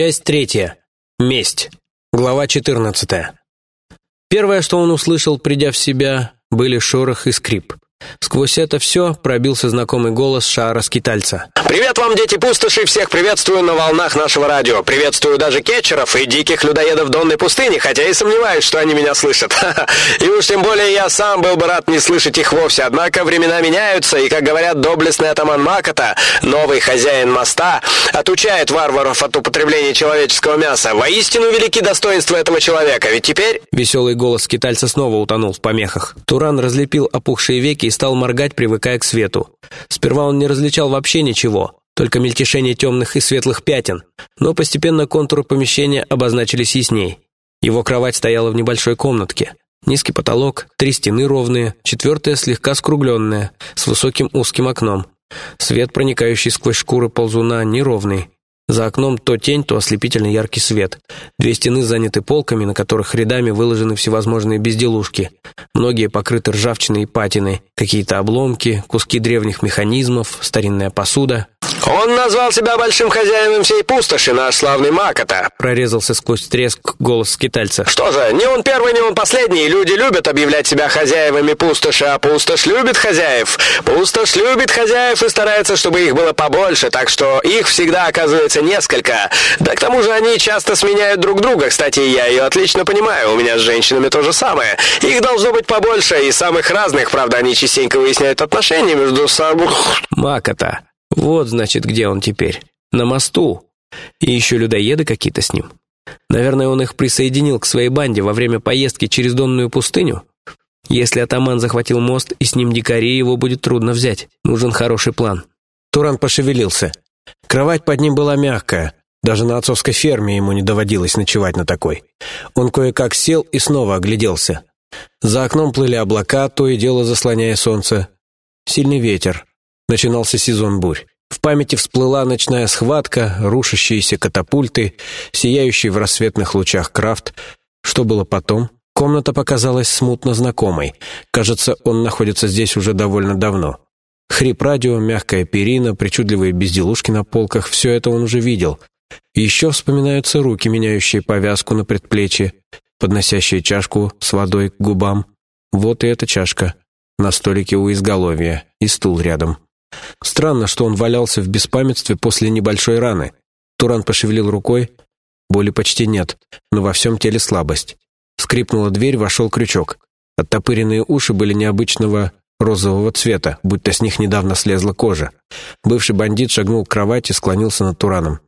Часть третья. Месть. Глава четырнадцатая. Первое, что он услышал, придя в себя, были шорох и скрип. Сквозь это все пробился знакомый голос Шара Скитальца. «Привет вам, дети пустоши! Всех приветствую на волнах нашего радио! Приветствую даже кетчеров и диких людоедов Донной пустыни, хотя и сомневаюсь, что они меня слышат. И уж тем более я сам был бы рад не слышать их вовсе. Однако времена меняются, и, как говорят доблестный атаман Макота, новый хозяин моста, отучает варваров от употребления человеческого мяса. Воистину велики достоинства этого человека, ведь теперь...» Веселый голос Скитальца снова утонул в помехах. Туран разлепил опухшие веки и стал моргать, привыкая к свету. Сперва он не различал вообще ничего, только мельтешение темных и светлых пятен, но постепенно контуры помещения обозначились ясней. Его кровать стояла в небольшой комнатке. Низкий потолок, три стены ровные, четвертая слегка скругленная, с высоким узким окном. Свет, проникающий сквозь шкуры ползуна, неровный. За окном то тень, то ослепительно яркий свет. Две стены заняты полками, на которых рядами выложены всевозможные безделушки. Многие покрыты ржавчиной и патиной. Какие-то обломки, куски древних механизмов, старинная посуда. «Он назвал себя большим хозяином всей пустоши, наш славный Макота!» Прорезался сквозь треск голос скитальца. «Что же, не он первый, не он последний. Люди любят объявлять себя хозяевами пустоши, а пустошь любит хозяев. Пустошь любит хозяев и старается, чтобы их было побольше, так что их всегда оказывается несколько. Да к тому же они часто сменяют друг друга. Кстати, я ее отлично понимаю, у меня с женщинами то же самое. Их должно быть побольше, и самых разных, правда, они частенько выясняют отношения между собой...» «Макота!» Вот, значит, где он теперь. На мосту. И еще людоеды какие-то с ним. Наверное, он их присоединил к своей банде во время поездки через Донную пустыню. Если атаман захватил мост, и с ним дикари, его будет трудно взять. Нужен хороший план. Туран пошевелился. Кровать под ним была мягкая. Даже на отцовской ферме ему не доводилось ночевать на такой. Он кое-как сел и снова огляделся. За окном плыли облака, то и дело заслоняя солнце. Сильный ветер. Начинался сезон бурь. В памяти всплыла ночная схватка, рушащиеся катапульты, сияющий в рассветных лучах крафт. Что было потом? Комната показалась смутно знакомой. Кажется, он находится здесь уже довольно давно. Хрип радио, мягкая перина, причудливые безделушки на полках — все это он уже видел. Еще вспоминаются руки, меняющие повязку на предплечье, подносящие чашку с водой к губам. Вот и эта чашка. На столике у изголовья и стул рядом. Странно, что он валялся в беспамятстве после небольшой раны. Туран пошевелил рукой. Боли почти нет, но во всем теле слабость. Скрипнула дверь, вошел крючок. Оттопыренные уши были необычного розового цвета, будто с них недавно слезла кожа. Бывший бандит шагнул к кровати, склонился над Тураном.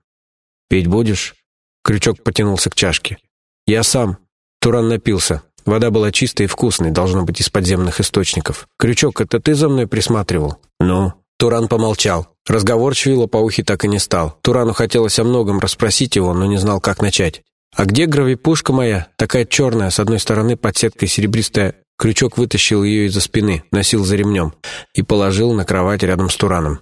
«Пить будешь?» Крючок потянулся к чашке. «Я сам». Туран напился. Вода была чистой и вкусной, должно быть, из подземных источников. «Крючок, это ты за мной присматривал?» «Ну?» Туран помолчал. Разговорчивый лопоухий так и не стал. Турану хотелось о многом расспросить его, но не знал, как начать. «А где гравипушка моя? Такая черная, с одной стороны под сеткой серебристая». Крючок вытащил ее из-за спины, носил за ремнем и положил на кровать рядом с Тураном.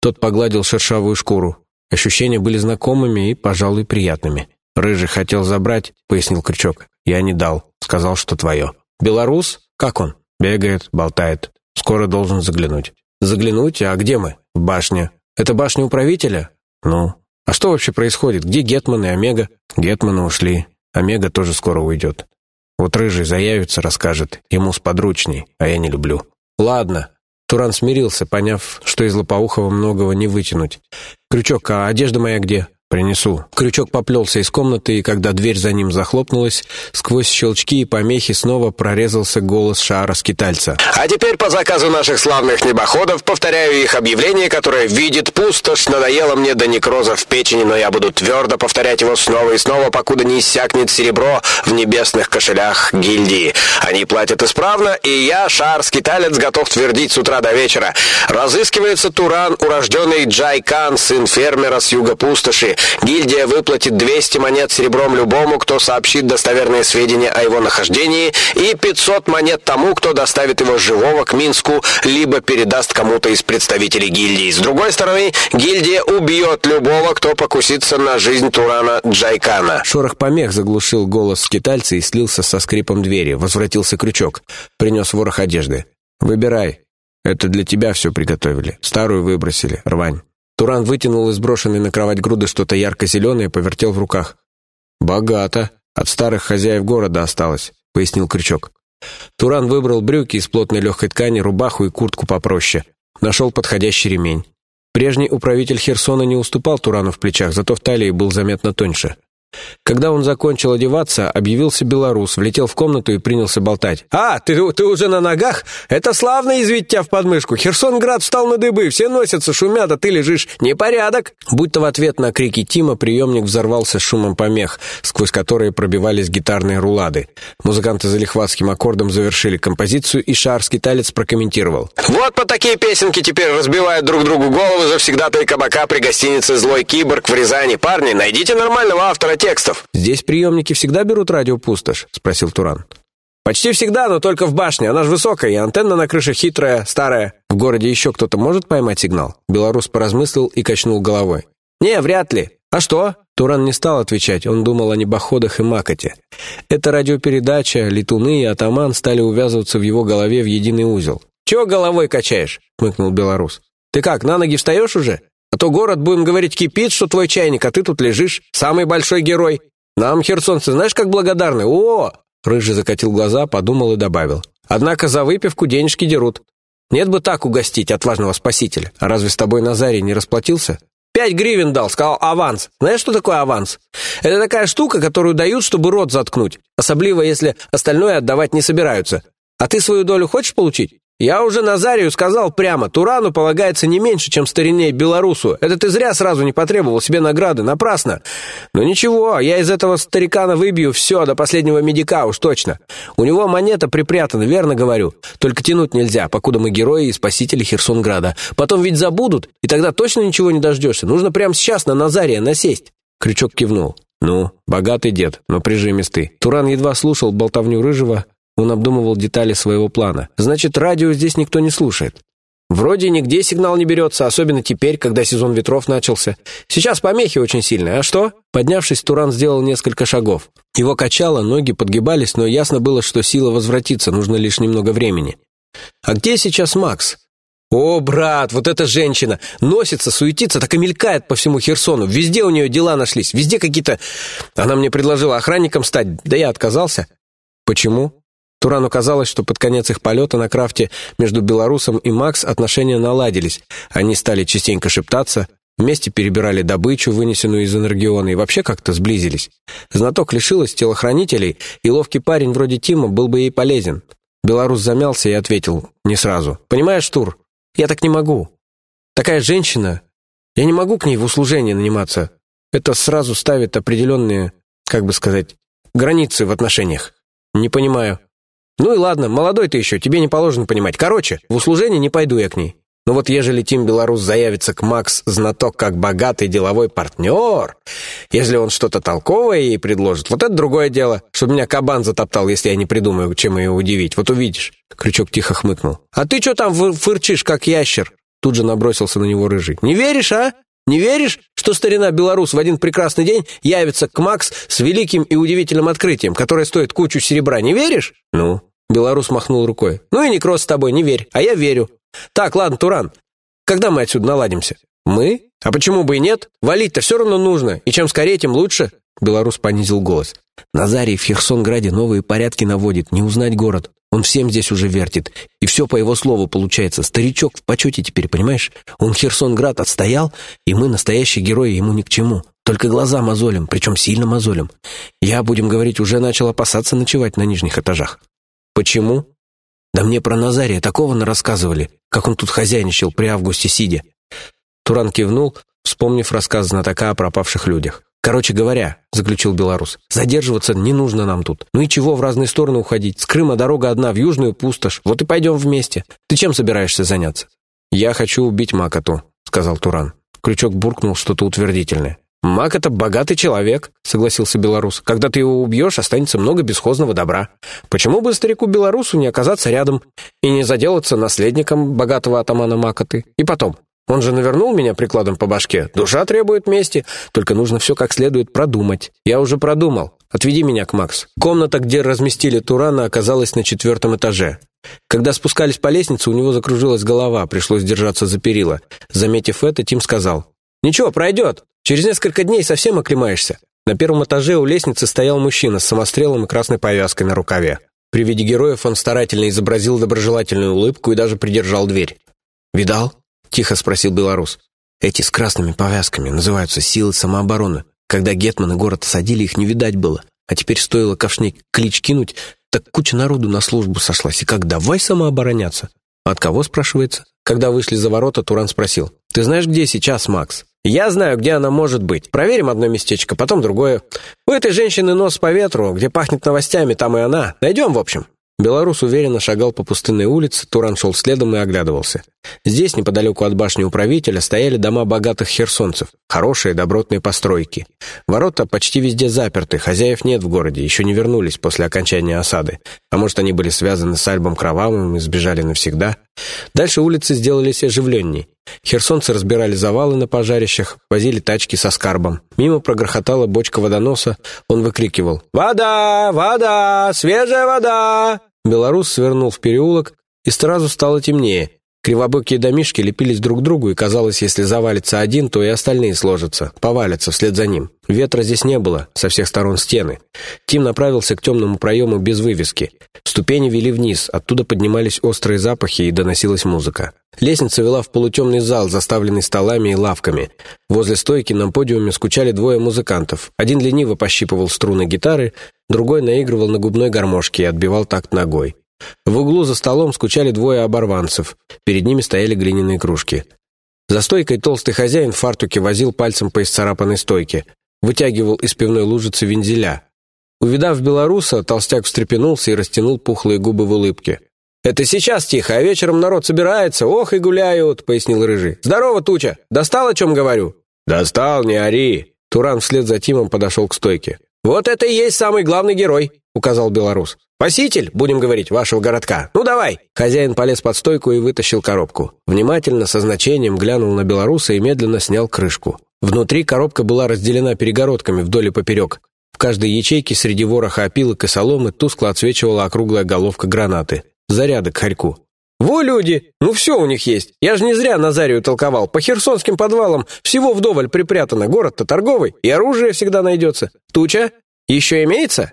Тот погладил шершавую шкуру. Ощущения были знакомыми и, пожалуй, приятными. «Рыжий хотел забрать», — пояснил Крючок. «Я не дал. Сказал, что твое». «Белорус? Как он?» «Бегает, болтает. Скоро должен заглянуть». «Заглянуть? А где мы?» «В башне». «Это башня управителя?» «Ну». «А что вообще происходит? Где Гетман и Омега?» «Гетманы ушли. Омега тоже скоро уйдет. Вот Рыжий заявится, расскажет. Ему сподручней, а я не люблю». «Ладно». Туран смирился, поняв, что из Лопоухова многого не вытянуть. «Крючок, а одежда моя где?» «Принесу». Крючок поплелся из комнаты, и когда дверь за ним захлопнулась, сквозь щелчки и помехи снова прорезался голос шара-скитальца. «А теперь по заказу наших славных небоходов повторяю их объявление, которое видит пустошь. Надоело мне до некроза в печени, но я буду твердо повторять его снова и снова, покуда не иссякнет серебро в небесных кошелях гильдии. Они платят исправно, и я, шар-скиталец, готов твердить с утра до вечера. Разыскивается Туран, урожденный Джайкан, сын фермера с юга пустоши. Гильдия выплатит 200 монет серебром любому, кто сообщит достоверные сведения о его нахождении, и 500 монет тому, кто доставит его живого к Минску, либо передаст кому-то из представителей гильдии. С другой стороны, гильдия убьет любого, кто покусится на жизнь Турана Джайкана. Шорох помех заглушил голос скитальца и слился со скрипом двери. Возвратился крючок. Принес ворох одежды. «Выбирай. Это для тебя все приготовили. Старую выбросили. Рвань». Туран вытянул из брошенной на кровать груды что-то ярко-зеленое и повертел в руках. «Богато. От старых хозяев города осталось», — пояснил Крючок. Туран выбрал брюки из плотной легкой ткани, рубаху и куртку попроще. Нашел подходящий ремень. Прежний управитель Херсона не уступал Турану в плечах, зато в талии был заметно тоньше. Когда он закончил одеваться, объявился белорус, влетел в комнату и принялся болтать. «А, ты, ты уже на ногах? Это славно извить тебя в подмышку. Херсонград встал на дыбы, все носятся, шумят, а ты лежишь. Непорядок!» Будто в ответ на крики Тима приемник взорвался шумом помех, сквозь которые пробивались гитарные рулады. Музыканты за лихватским аккордом завершили композицию, и шарский талец прокомментировал. «Вот по такие песенки теперь разбивают друг другу головы завсегдатые кабака при гостинице «Злой киборг» в Рязани. Парни, найдите нормального автора текстов. «Здесь приемники всегда берут радиопустошь?» — спросил Туран. «Почти всегда, но только в башне. Она же высокая, и антенна на крыше хитрая, старая». «В городе еще кто-то может поймать сигнал?» Белорус поразмыслил и качнул головой. «Не, вряд ли. А что?» Туран не стал отвечать, он думал о небоходах и макоте. Эта радиопередача, летуны и атаман стали увязываться в его голове в единый узел. «Чего головой качаешь?» — хмыкнул белорус. «Ты как, на ноги встаешь уже? А то город, будем говорить, кипит, что твой чайник, а ты тут лежишь. Самый большой герой. Нам, херсонцы, знаешь, как благодарны? О!» Рыжий закатил глаза, подумал и добавил. «Однако за выпивку денежки дерут. Нет бы так угостить отважного спасителя. А разве с тобой Назарий не расплатился?» «Пять гривен дал, сказал аванс. Знаешь, что такое аванс? Это такая штука, которую дают, чтобы рот заткнуть. Особливо, если остальное отдавать не собираются. А ты свою долю хочешь получить? «Я уже Назарию сказал прямо, Турану полагается не меньше, чем старине белорусу. Это ты зря сразу не потребовал себе награды, напрасно. Но ничего, я из этого старикана выбью все до последнего медика уж точно. У него монета припрятана, верно говорю. Только тянуть нельзя, покуда мы герои и спасители Херсонграда. Потом ведь забудут, и тогда точно ничего не дождешься. Нужно прямо сейчас на Назария насесть». Крючок кивнул. «Ну, богатый дед, но прижимистый». Туран едва слушал болтовню Рыжего, он обдумывал детали своего плана. «Значит, радио здесь никто не слушает. Вроде нигде сигнал не берется, особенно теперь, когда сезон ветров начался. Сейчас помехи очень сильные. А что?» Поднявшись, Туран сделал несколько шагов. Его качало, ноги подгибались, но ясно было, что сила возвратится, нужно лишь немного времени. «А где сейчас Макс?» «О, брат, вот эта женщина! Носится, суетится, так и мелькает по всему Херсону. Везде у нее дела нашлись, везде какие-то... Она мне предложила охранником стать, да я отказался». «Почему?» Турану казалось, что под конец их полета на крафте между белорусом и Макс отношения наладились. Они стали частенько шептаться, вместе перебирали добычу, вынесенную из Энергиона, и вообще как-то сблизились. Знаток лишилась телохранителей, и ловкий парень вроде Тима был бы ей полезен. Белорус замялся и ответил не сразу. «Понимаешь, Тур, я так не могу. Такая женщина, я не могу к ней в услужение наниматься. Это сразу ставит определенные, как бы сказать, границы в отношениях. Не понимаю». «Ну и ладно, молодой ты еще, тебе не положено понимать. Короче, в услужение не пойду я к ней. Но вот ежели Тим Белорус заявится к Макс знаток как богатый деловой партнер, если он что-то толковое ей предложит, вот это другое дело, чтобы меня кабан затоптал, если я не придумаю, чем ее удивить. Вот увидишь». Крючок тихо хмыкнул. «А ты что там фырчишь, как ящер?» Тут же набросился на него рыжий. «Не веришь, а? Не веришь, что старина белорус в один прекрасный день явится к Макс с великим и удивительным открытием, которое стоит кучу серебра? Не веришь? Ну, белорус махнул рукой. Ну и некроз с тобой, не верь, а я верю. Так, ладно, Туран, когда мы отсюда наладимся? Мы? А почему бы и нет? Валить-то все равно нужно, и чем скорее, тем лучше. Белорус понизил голос. Назарий в Херсонграде новые порядки наводит, не узнать город. Он всем здесь уже вертит. И все по его слову получается. Старичок в почете теперь, понимаешь? Он Херсонград отстоял, и мы, настоящие герои, ему ни к чему. Только глаза мозолим, причем сильно мозолим. Я, будем говорить, уже начал опасаться ночевать на нижних этажах. Почему? Да мне про Назария такого рассказывали, как он тут хозяйничал при августе сидя. Туран кивнул, вспомнив рассказ знатока о пропавших людях. «Короче говоря», — заключил белорус, — «задерживаться не нужно нам тут. Ну и чего в разные стороны уходить? С Крыма дорога одна в южную пустошь. Вот и пойдем вместе. Ты чем собираешься заняться?» «Я хочу убить Макоту», — сказал Туран. Крючок буркнул что-то утвердительное. «Мак — это богатый человек», — согласился белорус. «Когда ты его убьешь, останется много бесхозного добра. Почему бы старику-белорусу не оказаться рядом и не заделаться наследником богатого атамана Макоты? И потом, он же навернул меня прикладом по башке. Душа требует мести, только нужно все как следует продумать. Я уже продумал. отведи меня к Макс». Комната, где разместили Турана, оказалась на четвертом этаже. Когда спускались по лестнице, у него закружилась голова, пришлось держаться за перила. Заметив это, Тим сказал, «Ничего, пройдет. Через несколько дней совсем оклемаешься». На первом этаже у лестницы стоял мужчина с самострелом и красной повязкой на рукаве. При виде героев он старательно изобразил доброжелательную улыбку и даже придержал дверь. «Видал?» — тихо спросил белорус. «Эти с красными повязками называются силы самообороны. Когда гетманы город осадили, их не видать было. А теперь стоило ковшник клич кинуть, так куча народу на службу сошлась. И как давай самообороняться? От кого, спрашивается? Когда вышли за ворота, Туран спросил. «Ты знаешь, где сейчас Макс?» «Я знаю, где она может быть. Проверим одно местечко, потом другое. У этой женщины нос по ветру, где пахнет новостями, там и она. Найдем, в общем». Белорус уверенно шагал по пустынной улице, Туран шел следом и оглядывался. Здесь, неподалеку от башни управителя, стояли дома богатых херсонцев, хорошие добротные постройки. Ворота почти везде заперты, хозяев нет в городе, еще не вернулись после окончания осады. А может, они были связаны с Альбом Кровавым и сбежали навсегда? Дальше улицы сделались оживленней. Херсонцы разбирали завалы на пожарищах, возили тачки со скарбом. Мимо прогрохотала бочка водоноса, он выкрикивал «Вода! Вода! Свежая вода!» Белорус свернул в переулок, и сразу стало темнее. Кривобокие домишки лепились друг к другу, и казалось, если завалится один, то и остальные сложатся, повалятся вслед за ним. Ветра здесь не было, со всех сторон стены. Тим направился к темному проему без вывески. Ступени вели вниз, оттуда поднимались острые запахи и доносилась музыка. Лестница вела в полутемный зал, заставленный столами и лавками. Возле стойки на подиуме скучали двое музыкантов. Один лениво пощипывал струны гитары, другой наигрывал на губной гармошке и отбивал такт ногой. В углу за столом скучали двое оборванцев. Перед ними стояли глиняные кружки. За стойкой толстый хозяин в фартуке возил пальцем по исцарапанной стойке. Вытягивал из пивной лужицы вензеля. Увидав белоруса, толстяк встрепенулся и растянул пухлые губы в улыбке. «Это сейчас тихо, а вечером народ собирается, ох и гуляют», — пояснил Рыжий. «Здорово, Туча! Достал, о чем говорю?» «Достал, не ори!» Туран вслед за Тимом подошел к стойке. «Вот это и есть самый главный герой», — указал белорус. «Спаситель, будем говорить, вашего городка. Ну, давай!» Хозяин полез под стойку и вытащил коробку. Внимательно, со значением глянул на белоруса и медленно снял крышку. Внутри коробка была разделена перегородками вдоль и поперек. В каждой ячейке среди вороха опилок и соломы тускло отсвечивала округлая головка гранаты. Заряды к хорьку. «Во, люди! Ну все у них есть! Я же не зря Назарию толковал. По херсонским подвалам всего вдоволь припрятано. Город-то торговый, и оружие всегда найдется. Туча? Еще имеется?»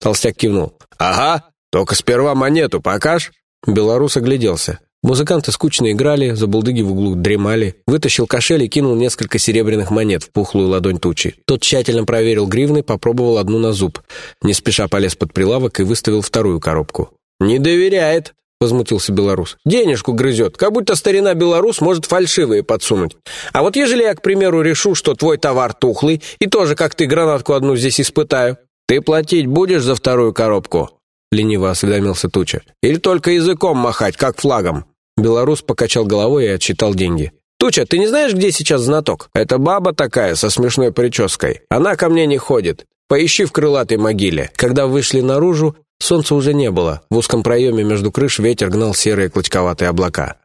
Толстяк кивнул. «Ага, только сперва монету покаж». Белорус огляделся. Музыканты скучно играли, забулдыги в углу дремали. Вытащил кошель и кинул несколько серебряных монет в пухлую ладонь тучи. Тот тщательно проверил гривны, попробовал одну на зуб. Не спеша полез под прилавок и выставил вторую коробку. «Не доверяет», — возмутился белорус. «Денежку грызет, как будто старина белорус может фальшивые подсунуть. А вот ежели я, к примеру, решу, что твой товар тухлый, и тоже, как ты, гранатку одну здесь испытаю, «Ты платить будешь за вторую коробку?» — лениво осведомился Туча. «Или только языком махать, как флагом?» Белорус покачал головой и отчитал деньги. «Туча, ты не знаешь, где сейчас знаток? Это баба такая, со смешной прической. Она ко мне не ходит. Поищи в крылатой могиле». Когда вышли наружу, солнца уже не было. В узком проеме между крыш ветер гнал серые клочковатые облака.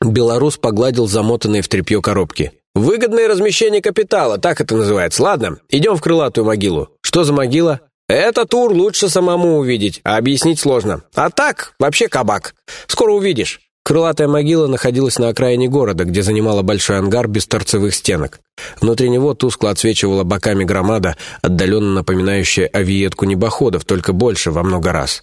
Белорус погладил замотанные в тряпье коробки. «Выгодное размещение капитала, так это называется. Ладно, идем в крылатую могилу. Что за могила?» «Это тур лучше самому увидеть, а объяснить сложно. А так, вообще кабак. Скоро увидишь». Крылатая могила находилась на окраине города, где занимала большой ангар без торцевых стенок. Внутри него тускло отсвечивала боками громада, отдаленно напоминающая авиетку небоходов, только больше во много раз.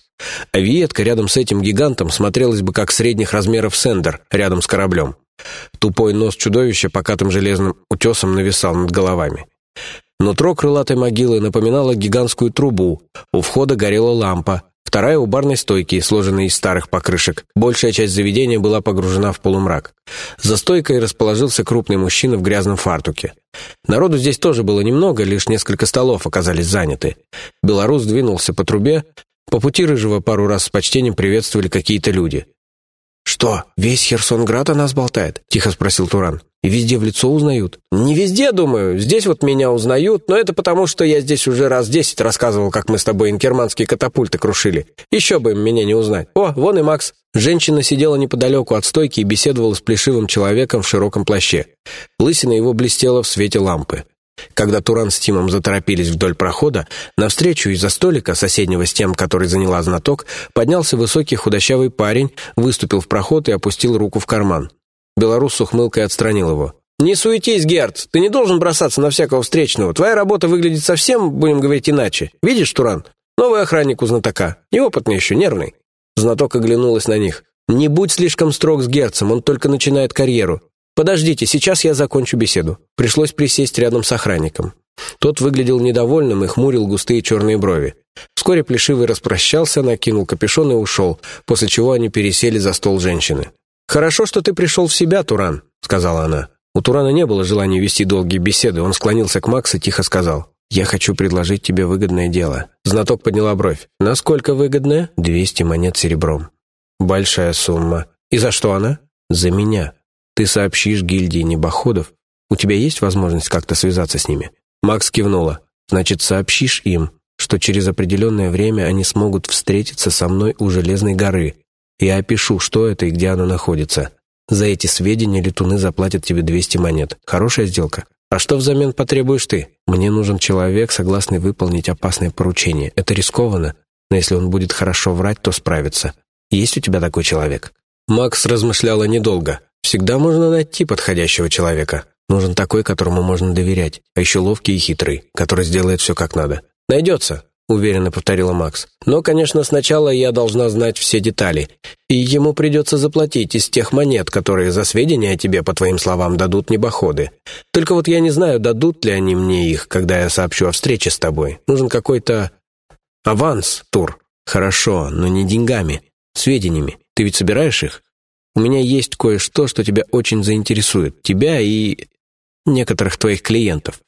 Авиетка рядом с этим гигантом смотрелась бы как средних размеров сендер рядом с кораблем. Тупой нос чудовища покатым железным утесом нависал над головами. Нутро крылатой могилы напоминало гигантскую трубу. У входа горела лампа. Вторая у барной стойки, сложенной из старых покрышек. Большая часть заведения была погружена в полумрак. За стойкой расположился крупный мужчина в грязном фартуке. Народу здесь тоже было немного, лишь несколько столов оказались заняты. Белорус двинулся по трубе. По пути Рыжего пару раз с почтением приветствовали какие-то люди. «Что, весь Херсонград о нас болтает?» — тихо спросил Туран. «И везде в лицо узнают?» «Не везде, думаю. Здесь вот меня узнают, но это потому, что я здесь уже раз десять рассказывал, как мы с тобой инкерманские катапульты крушили. Еще бы им меня не узнать. О, вон и Макс». Женщина сидела неподалеку от стойки и беседовала с плешивым человеком в широком плаще. Лысина его блестела в свете лампы. Когда Туран с Тимом заторопились вдоль прохода, навстречу из-за столика, соседнего с тем, который заняла знаток, поднялся высокий худощавый парень, выступил в проход и опустил руку в карман. Белорус с ухмылкой отстранил его. «Не суетись, Герд, ты не должен бросаться на всякого встречного. Твоя работа выглядит совсем, будем говорить, иначе. Видишь, Туран? Новый охранник у знатока. Неопытный еще, нервный». Знаток оглянулась на них. «Не будь слишком строг с Герцем, он только начинает карьеру. «Подождите, сейчас я закончу беседу». Пришлось присесть рядом с охранником. Тот выглядел недовольным и хмурил густые черные брови. Вскоре Плешивый распрощался, накинул капюшон и ушел, после чего они пересели за стол женщины. «Хорошо, что ты пришел в себя, Туран», — сказала она. У Турана не было желания вести долгие беседы, он склонился к Максу и тихо сказал. «Я хочу предложить тебе выгодное дело». Знаток подняла бровь. «Насколько выгодное?» «Двести монет серебром». «Большая сумма. И за что она?» «За меня. Ты сообщишь гильдии небоходов. У тебя есть возможность как-то связаться с ними?» Макс кивнула. «Значит, сообщишь им, что через определенное время они смогут встретиться со мной у Железной горы. Я опишу, что это и где оно находится. За эти сведения летуны заплатят тебе 200 монет. Хорошая сделка. А что взамен потребуешь ты? Мне нужен человек, согласный выполнить опасное поручение. Это рискованно, но если он будет хорошо врать, то справится. Есть у тебя такой человек?» Макс размышляла недолго. Всегда можно найти подходящего человека. Нужен такой, которому можно доверять, а еще ловкий и хитрый, который сделает все как надо. «Найдется», — уверенно повторила Макс. «Но, конечно, сначала я должна знать все детали, и ему придется заплатить из тех монет, которые за сведения о тебе, по твоим словам, дадут небоходы. Только вот я не знаю, дадут ли они мне их, когда я сообщу о встрече с тобой. Нужен какой-то аванс, Тур. Хорошо, но не деньгами, сведениями. Ты ведь собираешь их?» У меня есть кое-что, что тебя очень заинтересует. Тебя и некоторых твоих клиентов».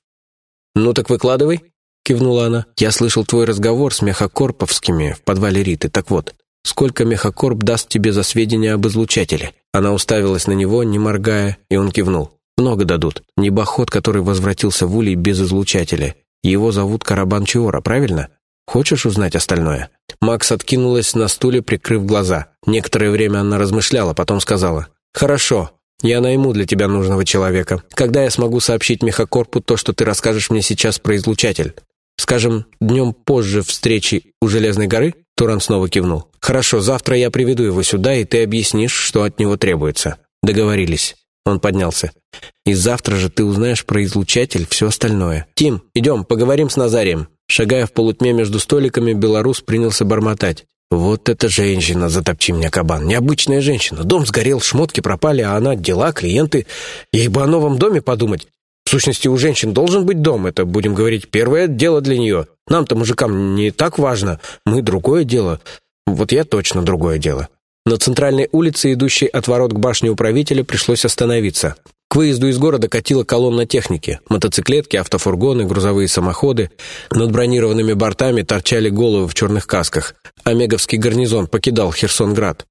«Ну так выкладывай», — кивнула она. «Я слышал твой разговор с мехокорповскими в подвале Риты. Так вот, сколько мехокорп даст тебе за сведения об излучателе?» Она уставилась на него, не моргая, и он кивнул. «Много дадут. Небоход, который возвратился в Улей без излучателя. Его зовут Карабан Чиора, правильно? Хочешь узнать остальное?» Макс откинулась на стуле, прикрыв глаза. Некоторое время она размышляла, потом сказала. «Хорошо, я найму для тебя нужного человека. Когда я смогу сообщить Мехакорпу то, что ты расскажешь мне сейчас про излучатель? Скажем, днем позже встречи у Железной горы?» Туран снова кивнул. «Хорошо, завтра я приведу его сюда, и ты объяснишь, что от него требуется». «Договорились». Он поднялся. «И завтра же ты узнаешь про излучатель все остальное. Тим, идем, поговорим с Назарием». Шагая в полутьме между столиками, белорус принялся бормотать. «Вот эта женщина, затопчи меня, кабан. Необычная женщина. Дом сгорел, шмотки пропали, а она, дела, клиенты. Ей бы о новом доме подумать. В сущности, у женщин должен быть дом. Это, будем говорить, первое дело для нее. Нам-то, мужикам, не так важно. Мы другое дело. Вот я точно другое дело». На центральной улице, идущей от ворот к башне управителя, пришлось остановиться. К выезду из города катила колонна техники. Мотоциклетки, автофургоны, грузовые самоходы. Над бронированными бортами торчали головы в черных касках. Омеговский гарнизон покидал Херсонград.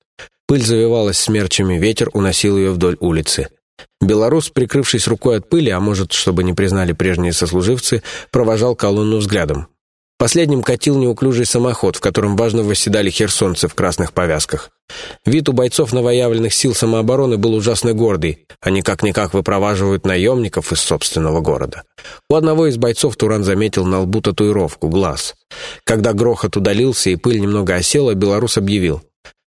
Пыль завивалась смерчами, ветер уносил ее вдоль улицы. Белорус, прикрывшись рукой от пыли, а может, чтобы не признали прежние сослуживцы, провожал колонну взглядом. Последним катил неуклюжий самоход, в котором важно восседали херсонцы в красных повязках. Вид у бойцов новоявленных сил самообороны был ужасно гордый. Они как-никак выпроваживают наемников из собственного города. У одного из бойцов Туран заметил на лбу татуировку, глаз. Когда грохот удалился и пыль немного осела, белорус объявил.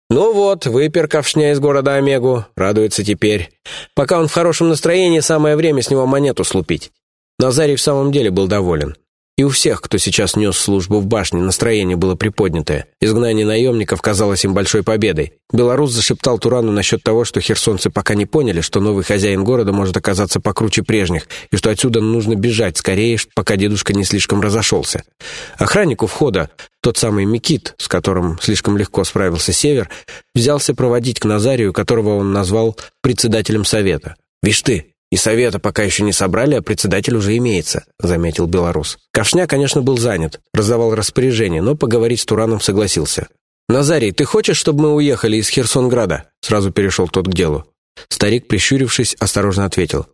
«Ну вот, выпер ковшня из города Омегу, радуется теперь. Пока он в хорошем настроении, самое время с него монету слупить». Назарий в самом деле был доволен. И у всех, кто сейчас нес службу в башне, настроение было приподнятое. Изгнание наемников казалось им большой победой. Белорус зашептал Турану насчет того, что херсонцы пока не поняли, что новый хозяин города может оказаться покруче прежних, и что отсюда нужно бежать скорее, пока дедушка не слишком разошелся. Охранник у входа, тот самый Микит, с которым слишком легко справился Север, взялся проводить к Назарию, которого он назвал председателем совета. «Вишь ты, «И совета пока еще не собрали, а председатель уже имеется», — заметил белорус. Ковшня, конечно, был занят, раздавал распоряжение, но поговорить с Тураном согласился. «Назарий, ты хочешь, чтобы мы уехали из Херсонграда?» Сразу перешел тот к делу. Старик, прищурившись, осторожно ответил.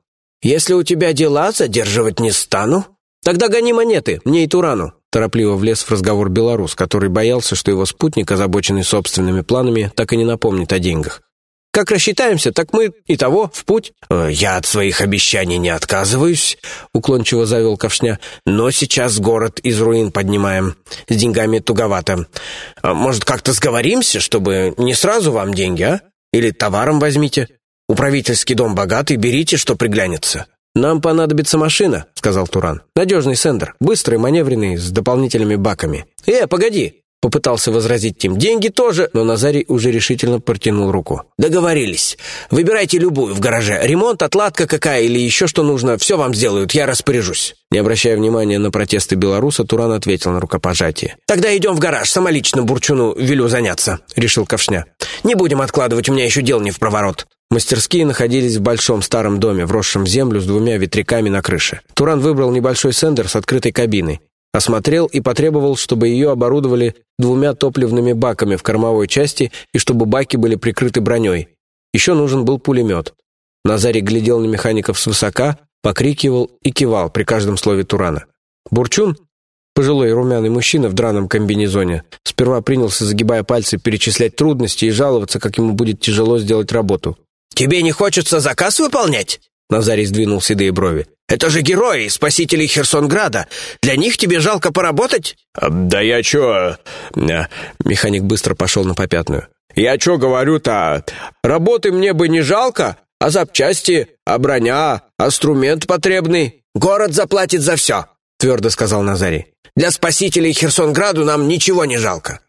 «Если у тебя дела, задерживать не стану. Тогда гони монеты, мне и Турану». Торопливо влез в разговор белорус, который боялся, что его спутник, озабоченный собственными планами, так и не напомнит о деньгах. Как рассчитаемся, так мы и того, в путь». Э, «Я от своих обещаний не отказываюсь», — уклончиво завел Ковшня. «Но сейчас город из руин поднимаем. С деньгами туговато. А может, как-то сговоримся, чтобы не сразу вам деньги, а? Или товаром возьмите? Управительский дом богатый, берите, что приглянется». «Нам понадобится машина», — сказал Туран. «Надежный сендер, быстрый, маневренный, с дополнительными баками». «Э, погоди!» Попытался возразить Тим. «Деньги тоже!» Но Назарий уже решительно протянул руку. «Договорились. Выбирайте любую в гараже. Ремонт, отладка какая или еще что нужно. Все вам сделают. Я распоряжусь». Не обращая внимания на протесты белоруса, Туран ответил на рукопожатие. «Тогда идем в гараж. Самолично Бурчуну велю заняться», — решил Ковшня. «Не будем откладывать, у меня еще дел не в проворот». Мастерские находились в большом старом доме, вросшем в землю с двумя ветряками на крыше. Туран выбрал небольшой сендер с открытой кабиной. Осмотрел и потребовал, чтобы ее оборудовали двумя топливными баками в кормовой части и чтобы баки были прикрыты броней. Еще нужен был пулемет. Назарий глядел на механиков свысока, покрикивал и кивал при каждом слове Турана. Бурчун, пожилой румяный мужчина в драном комбинезоне, сперва принялся, загибая пальцы, перечислять трудности и жаловаться, как ему будет тяжело сделать работу. «Тебе не хочется заказ выполнять?» Назарий сдвинул седые брови. Это же герои, спасители Херсонграда. Для них тебе жалко поработать?» а, «Да я чё...» а, Механик быстро пошел на попятную. «Я чё говорю-то? Работы мне бы не жалко, а запчасти, а броня, а инструмент потребный». «Город заплатит за все», — твердо сказал Назарий. «Для спасителей Херсонграду нам ничего не жалко».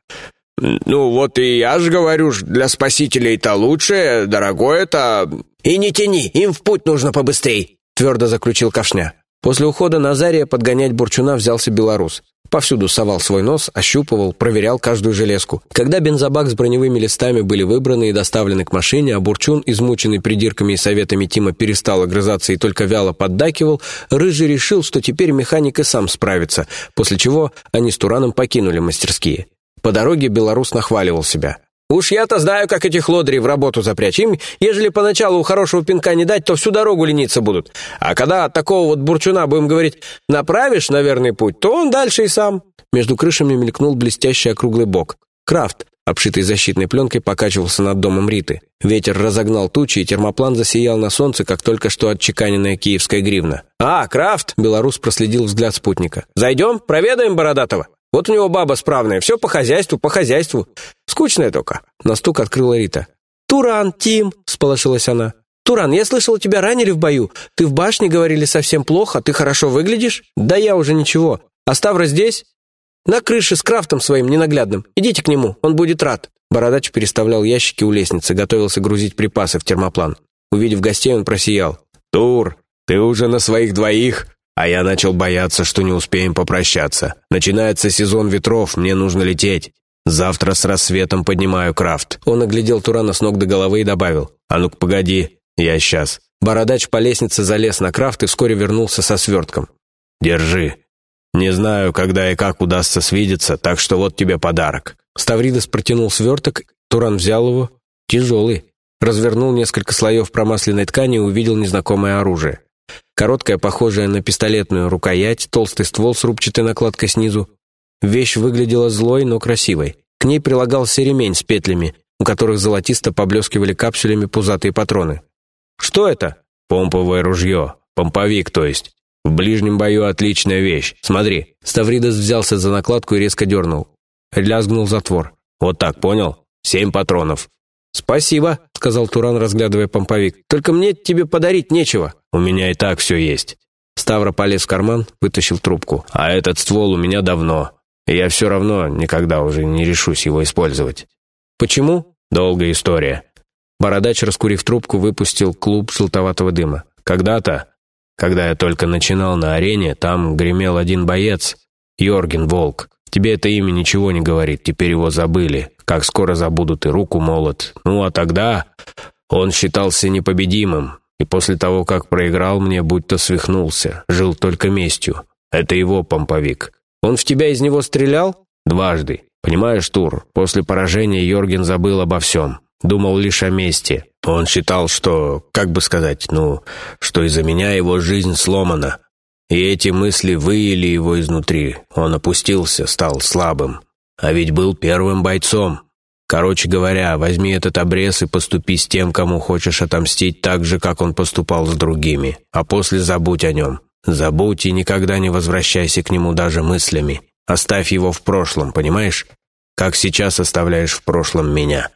«Ну вот и я же говорю, для спасителей-то лучше, дорогое-то...» «И не тяни, им в путь нужно побыстрей. — твердо заключил Ковшня. После ухода Назария подгонять Бурчуна взялся белорус. Повсюду совал свой нос, ощупывал, проверял каждую железку. Когда бензобак с броневыми листами были выбраны и доставлены к машине, а Бурчун, измученный придирками и советами Тима, перестал огрызаться и только вяло поддакивал, Рыжий решил, что теперь механик и сам справится, после чего они с Тураном покинули мастерские. По дороге белорус нахваливал себя. Уж я-то знаю, как этих лодырей в работу запрячь. Им, ежели поначалу хорошего пинка не дать, то всю дорогу лениться будут. А когда от такого вот бурчуна, будем говорить, направишь на верный путь, то он дальше и сам». Между крышами мелькнул блестящий округлый бок. Крафт, обшитый защитной пленкой, покачивался над домом Риты. Ветер разогнал тучи, и термоплан засиял на солнце, как только что отчеканенная киевская гривна. «А, Крафт!» — белорус проследил взгляд спутника. «Зайдем, проведаем Бородатого?» Вот у него баба справная, все по хозяйству, по хозяйству. Скучная только». На стук открыла Рита. «Туран, Тим!» — сполошилась она. «Туран, я слышала, тебя ранили в бою. Ты в башне, говорили, совсем плохо. Ты хорошо выглядишь?» «Да я уже ничего. А Ставра здесь?» «На крыше с крафтом своим ненаглядным. Идите к нему, он будет рад». Бородач переставлял ящики у лестницы, готовился грузить припасы в термоплан. Увидев гостей, он просиял. «Тур, ты уже на своих двоих?» А я начал бояться, что не успеем попрощаться. Начинается сезон ветров, мне нужно лететь. Завтра с рассветом поднимаю крафт». Он оглядел Турана с ног до головы и добавил. «А ну-ка, погоди, я сейчас». Бородач по лестнице залез на крафт и вскоре вернулся со свертком. «Держи. Не знаю, когда и как удастся свидеться, так что вот тебе подарок». Ставридос протянул сверток, Туран взял его. Тяжелый. Развернул несколько слоев промасленной ткани и увидел незнакомое оружие. Короткая, похожая на пистолетную рукоять, толстый ствол с рубчатой накладкой снизу. Вещь выглядела злой, но красивой. К ней прилагался ремень с петлями, у которых золотисто поблескивали капсулями пузатые патроны. «Что это?» «Помповое ружье. Помповик, то есть. В ближнем бою отличная вещь. Смотри». Ставридес взялся за накладку и резко дернул. Лязгнул затвор. «Вот так, понял? Семь патронов. «Спасибо», — сказал Туран, разглядывая помповик. «Только мне тебе подарить нечего». «У меня и так все есть». Ставра полез в карман, вытащил трубку. «А этот ствол у меня давно. И я все равно никогда уже не решусь его использовать». «Почему?» «Долгая история». Бородач, раскурив трубку, выпустил клуб желтоватого дыма. «Когда-то, когда я только начинал на арене, там гремел один боец, Йорген Волк. Тебе это имя ничего не говорит, теперь его забыли. Как скоро забудут и руку молот. Ну, а тогда он считался непобедимым. И после того, как проиграл мне, будто свихнулся. Жил только местью. Это его помповик. Он в тебя из него стрелял? Дважды. Понимаешь, Тур, после поражения Йорген забыл обо всем. Думал лишь о мести. Он считал, что, как бы сказать, ну, что из-за меня его жизнь сломана. И эти мысли выели его изнутри. Он опустился, стал слабым. А ведь был первым бойцом. Короче говоря, возьми этот обрез и поступи с тем, кому хочешь отомстить так же, как он поступал с другими. А после забудь о нем. Забудь и никогда не возвращайся к нему даже мыслями. Оставь его в прошлом, понимаешь? Как сейчас оставляешь в прошлом меня».